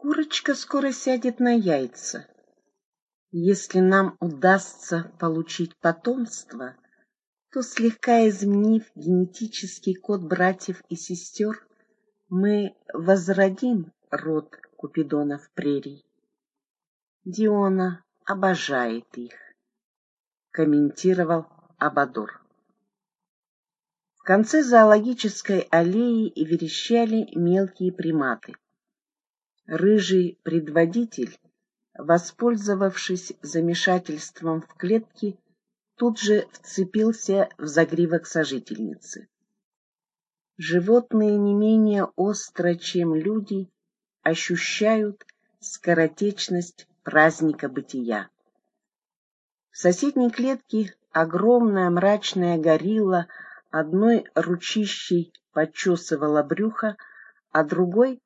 Курочка скоро сядет на яйца. Если нам удастся получить потомство, то слегка изменив генетический код братьев и сестер, мы возродим род Купидонов прерий. Диона обожает их, комментировал Абадор. В конце зоологической аллеи верещали мелкие приматы. Рыжий предводитель, воспользовавшись замешательством в клетке, тут же вцепился в загривок сожительницы. Животные не менее остро, чем люди, ощущают скоротечность праздника бытия. В соседней клетке огромная мрачная горилла одной ручищей почесывала брюхо, а другой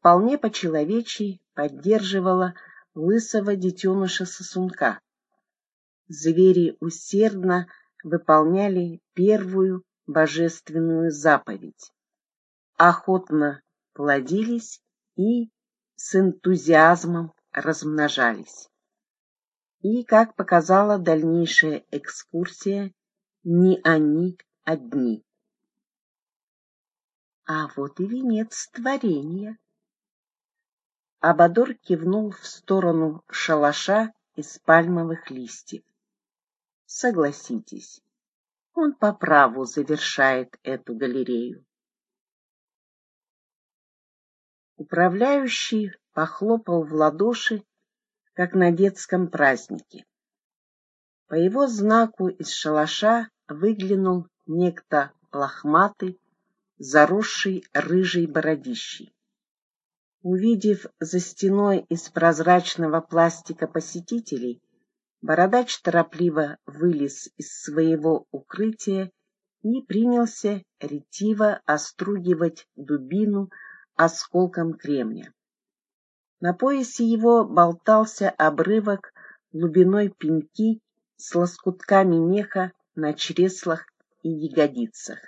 вполне по-человечьи поддерживала лысого детеныша сосунка. Звери усердно выполняли первую божественную заповедь. Охотно плодились и с энтузиазмом размножались. И, как показала дальнейшая экскурсия, не они одни. А вот и венец творения. Абадор кивнул в сторону шалаша из пальмовых листьев. Согласитесь, он по праву завершает эту галерею. Управляющий похлопал в ладоши, как на детском празднике. По его знаку из шалаша выглянул некто лохматый, заросший рыжей бородищей. Увидев за стеной из прозрачного пластика посетителей, бородач торопливо вылез из своего укрытия и принялся ретиво остругивать дубину осколком кремня. На поясе его болтался обрывок глубиной пеньки с лоскутками меха на чреслах и ягодицах.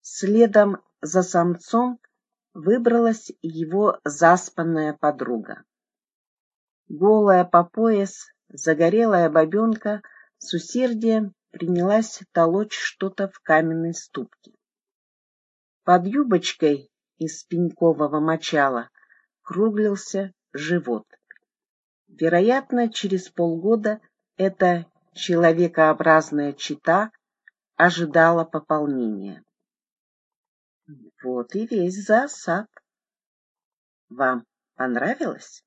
Следом за самцом выбралась его заспанная подруга. Голая по пояс, загорелая бабенка с усердием принялась толочь что-то в каменной ступке. Под юбочкой из пенькового мочала круглился живот. Вероятно, через полгода эта человекообразная чита ожидала пополнения. Вот и весь засад. Вам понравилось?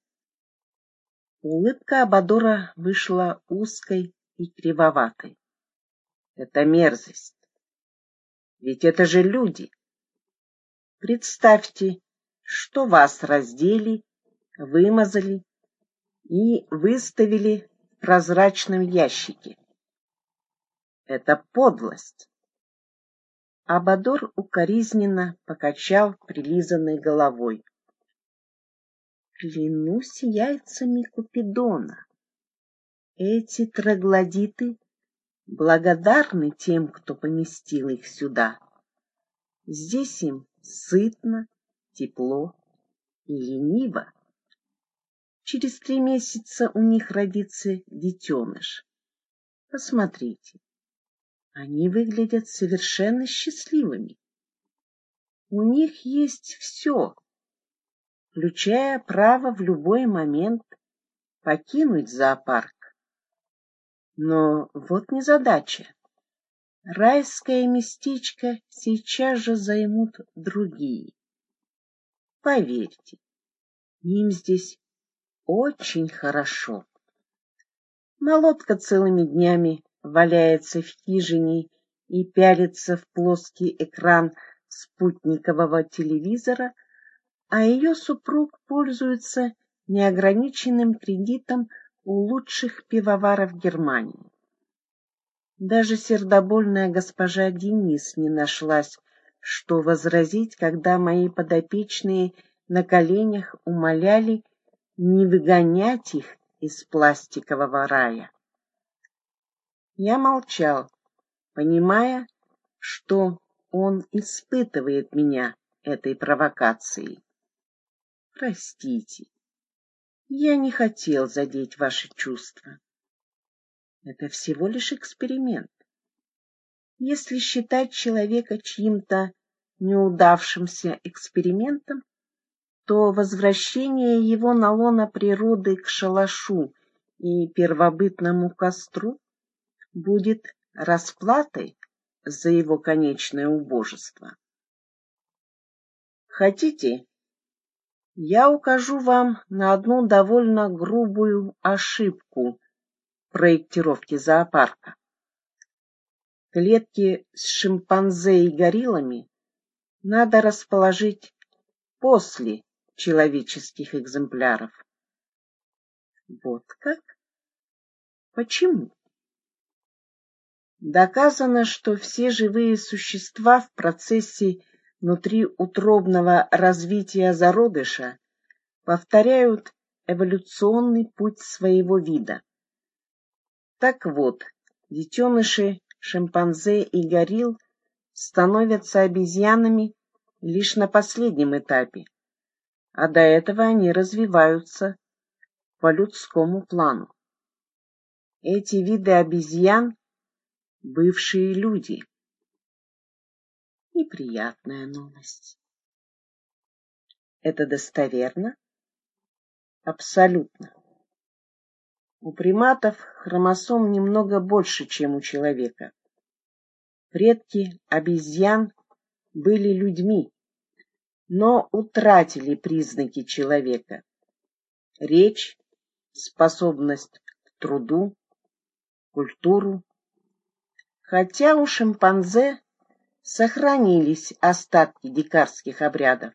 Улыбка Абадора вышла узкой и кривоватой. Это мерзость. Ведь это же люди. Представьте, что вас раздели, вымазали и выставили в прозрачном ящике. Это подлость. Абадор укоризненно покачал прилизанной головой. Клянусь яйцами Купидона. Эти троглодиты благодарны тем, кто поместил их сюда. Здесь им сытно, тепло и лениво. Через три месяца у них родится детеныш. Посмотрите, они выглядят совершенно счастливыми. У них есть все, включая право в любой момент покинуть зоопарк. Но вот незадача. Райское местечко сейчас же займут другие. Поверьте, им здесь очень хорошо. Молодка целыми днями валяется в хижине и пялится в плоский экран спутникового телевизора, а ее супруг пользуется неограниченным кредитом у лучших пивоваров Германии. Даже сердобольная госпожа Денис не нашлась что возразить, когда мои подопечные на коленях умоляли не выгонять их из пластикового рая. Я молчал, понимая, что он испытывает меня этой провокацией. Простите, я не хотел задеть ваши чувства. Это всего лишь эксперимент. Если считать человека чьим-то неудавшимся экспериментом, то возвращение его на лоно природы к шалашу и первобытному костру будет расплатой за его конечное убожество. Хотите, я укажу вам на одну довольно грубую ошибку проектировки зоопарка. Клетки с шимпанзе и гориллами надо расположить после человеческих экземпляров. Вот как? Почему? Доказано, что все живые существа в процессе внутриутробного развития зародыша повторяют эволюционный путь своего вида. Так вот, детеныши шимпанзе и горилл становятся обезьянами лишь на последнем этапе, а до этого они развиваются по людскому плану. Эти виды обезьян — бывшие люди. Неприятная новость. Это достоверно? Абсолютно. У приматов хромосом немного больше, чем у человека. Предки обезьян были людьми, но утратили признаки человека. Речь, способность к труду, культуру. Хотя у шимпанзе сохранились остатки дикарских обрядов.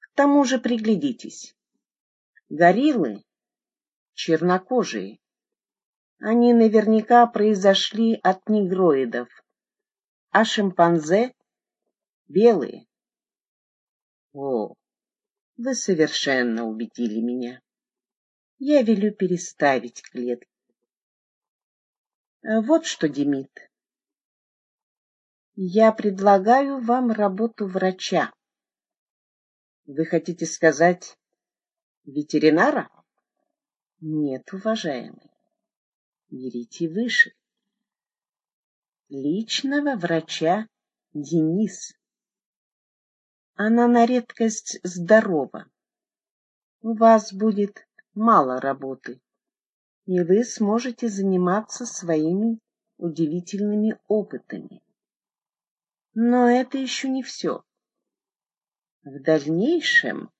К тому же приглядитесь. Гориллы чернокожие. Они наверняка произошли от негроидов, а шимпанзе — белые. О, вы совершенно убедили меня. Я велю переставить клетки. Вот что, Демид. Я предлагаю вам работу врача. Вы хотите сказать ветеринара? Нет, уважаемый, берите выше. Личного врача Денис. Она на редкость здорова. У вас будет мало работы, и вы сможете заниматься своими удивительными опытами. Но это еще не все. В дальнейшем